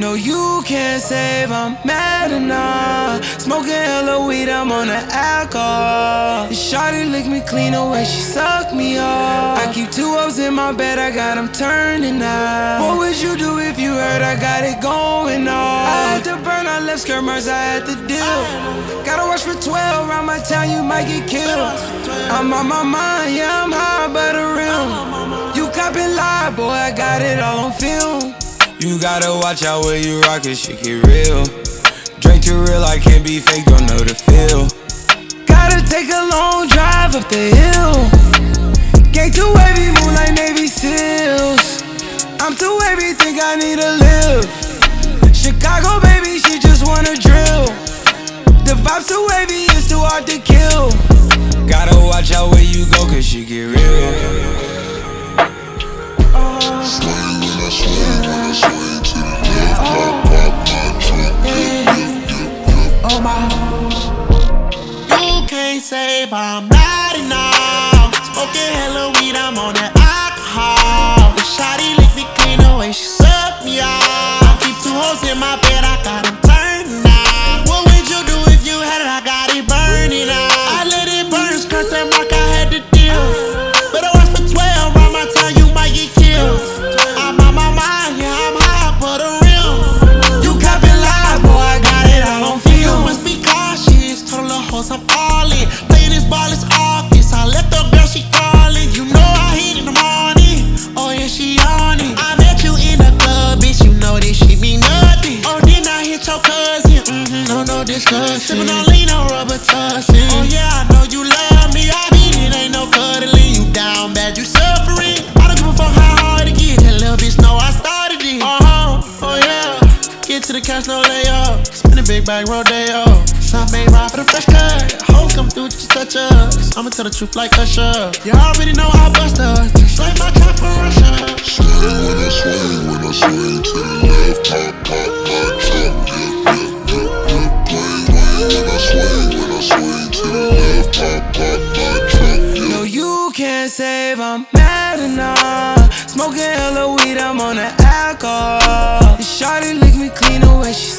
No, you can't save, I'm mad enough. Smoking hella weed, I'm on the alcohol. And shawty lick me clean away, she sucked me up. I keep two O's in my bed, I got them turning up. What would you do if you heard I got it going on? I had to burn, I left skirmers, I had to deal. Gotta watch for 12, around my town, you might get killed. I'm on my mind, yeah, I'm high by the. Boy, I got it all on film. You gotta watch out where you rock it, shit get real. Drink too real, I can't be fake, don't know the feel. Gotta take a long drive up the hill. Gang too wavy, move like Navy SEALs. I'm too wavy, think I need to live. Chicago, baby, she just wanna drill. The vibes too wavy, it's too hard to kill. Gotta watch out where you go, cause she get real. You can't save, I'm not enough. Smoking hella weed, I'm on that alcohol. The shawty lick me clean away, she suck me off. I keep two hoes in my bed, I got them turning out. What would you do if you had it? I got it burning out. I let it burn, skirt that mark, Hoes I'm all in. Playing this ball is office. I left the girl, she calling. You know I hit in the morning. Oh yeah, she on it. I met you in the club, bitch. You know this shit mean nothing. Oh, then I hit your cousin. Mm-hmm, no, no discussion. Sipping on lean on Robitussin. Oh yeah, I know you love me. I beat it, ain't no cuddling. You down bad, you suffering. I don't give a fuck how hard it get. That little bitch know I started it. Uh huh. Oh yeah. Get to the cash, no layup. Big bag, rodeo. Oh. Some made ride for the fresh cut. Hoes come through, just touch us. I'ma tell the truth like Usher. You already know I bust us. Just like my trap for Russia. Swing when I swing, when I swing to the left, pop, pop trunk, yep, yep, yep, yep. Wang, wang when I swing, when I swing to the left, pop, pop my trunk, yep. No, you can't save, I'm mad enough. Smoking hella weed, I'm on the alcohol. Shawty lick me clean away, she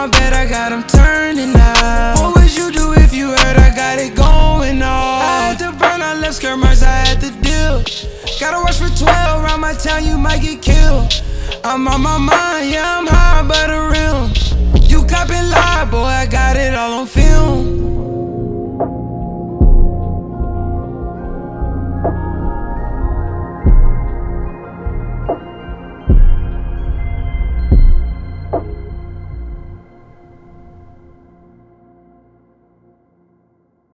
my bed, I got them turning out. What would you do if you heard I got it going on? I had to burn, I left skirmers, I had to deal. Gotta watch for 12, around my town, you might get killed. I'm on my mind, yeah, I'm high, but a real. You copping lie,